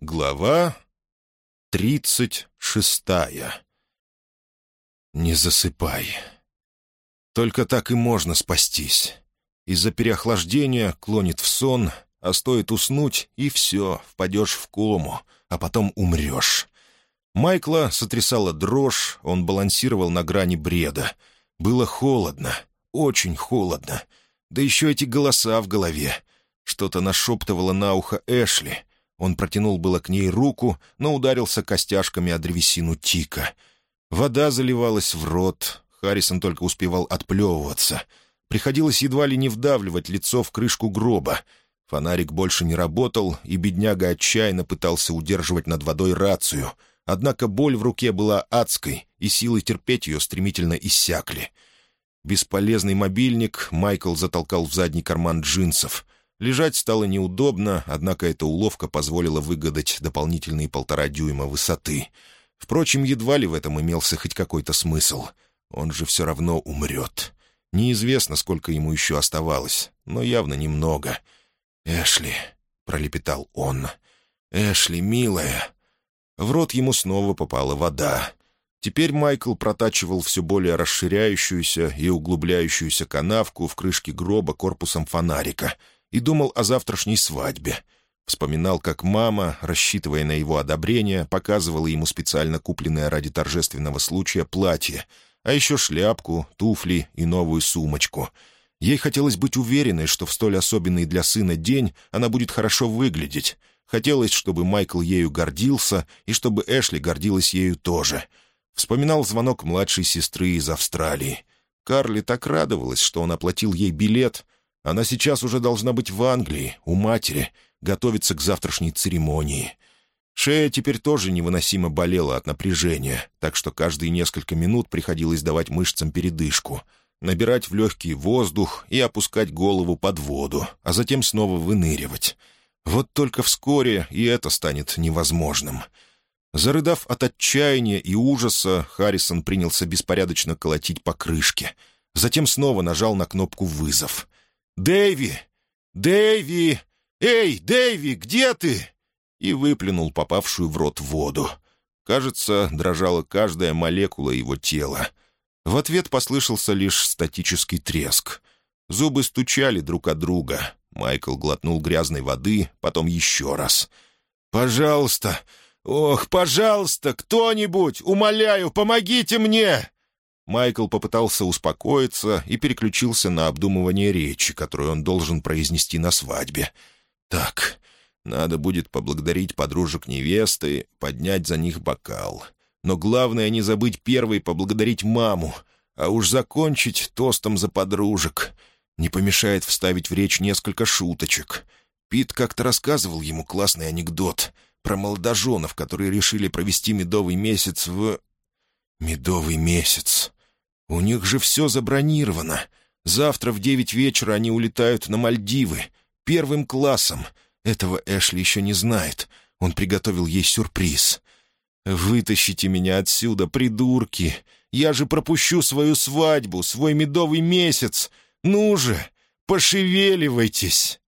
Глава тридцать шестая. «Не засыпай. Только так и можно спастись. Из-за переохлаждения клонит в сон, а стоит уснуть, и все, впадешь в кому, а потом умрешь». Майкла сотрясала дрожь, он балансировал на грани бреда. Было холодно, очень холодно. Да еще эти голоса в голове. Что-то нашептывало на ухо Эшли — он протянул было к ней руку, но ударился костяшками о древесину тика. Вода заливалась в рот. Харрисон только успевал отплевываться. Приходилось едва ли не вдавливать лицо в крышку гроба. Фонарик больше не работал, и бедняга отчаянно пытался удерживать над водой рацию. Однако боль в руке была адской, и силы терпеть ее стремительно иссякли. Бесполезный мобильник Майкл затолкал в задний карман джинсов — Лежать стало неудобно, однако эта уловка позволила выгадать дополнительные полтора дюйма высоты. Впрочем, едва ли в этом имелся хоть какой-то смысл. Он же все равно умрет. Неизвестно, сколько ему еще оставалось, но явно немного. «Эшли», — пролепетал он, — «Эшли, милая». В рот ему снова попала вода. Теперь Майкл протачивал все более расширяющуюся и углубляющуюся канавку в крышке гроба корпусом фонарика — и думал о завтрашней свадьбе. Вспоминал, как мама, рассчитывая на его одобрение, показывала ему специально купленное ради торжественного случая платье, а еще шляпку, туфли и новую сумочку. Ей хотелось быть уверенной, что в столь особенный для сына день она будет хорошо выглядеть. Хотелось, чтобы Майкл ею гордился, и чтобы Эшли гордилась ею тоже. Вспоминал звонок младшей сестры из Австралии. Карли так радовалась, что он оплатил ей билет — она сейчас уже должна быть в Англии, у матери, готовиться к завтрашней церемонии. Шея теперь тоже невыносимо болела от напряжения, так что каждые несколько минут приходилось давать мышцам передышку, набирать в легкий воздух и опускать голову под воду, а затем снова выныривать. Вот только вскоре и это станет невозможным. Зарыдав от отчаяния и ужаса, Харрисон принялся беспорядочно колотить по крышке. Затем снова нажал на кнопку «Вызов». «Дэйви! Дэйви! Эй, Дэйви, где ты?» И выплюнул попавшую в рот воду. Кажется, дрожала каждая молекула его тела. В ответ послышался лишь статический треск. Зубы стучали друг от друга. Майкл глотнул грязной воды, потом еще раз. «Пожалуйста! Ох, пожалуйста! Кто-нибудь! Умоляю, помогите мне!» Майкл попытался успокоиться и переключился на обдумывание речи, которую он должен произнести на свадьбе. «Так, надо будет поблагодарить подружек невесты, поднять за них бокал. Но главное не забыть первой поблагодарить маму, а уж закончить тостом за подружек. Не помешает вставить в речь несколько шуточек. Пит как-то рассказывал ему классный анекдот про молодоженов, которые решили провести медовый месяц в... Медовый месяц. У них же все забронировано. Завтра в девять вечера они улетают на Мальдивы. Первым классом. Этого Эшли еще не знает. Он приготовил ей сюрприз. «Вытащите меня отсюда, придурки! Я же пропущу свою свадьбу, свой медовый месяц! Ну же, пошевеливайтесь!»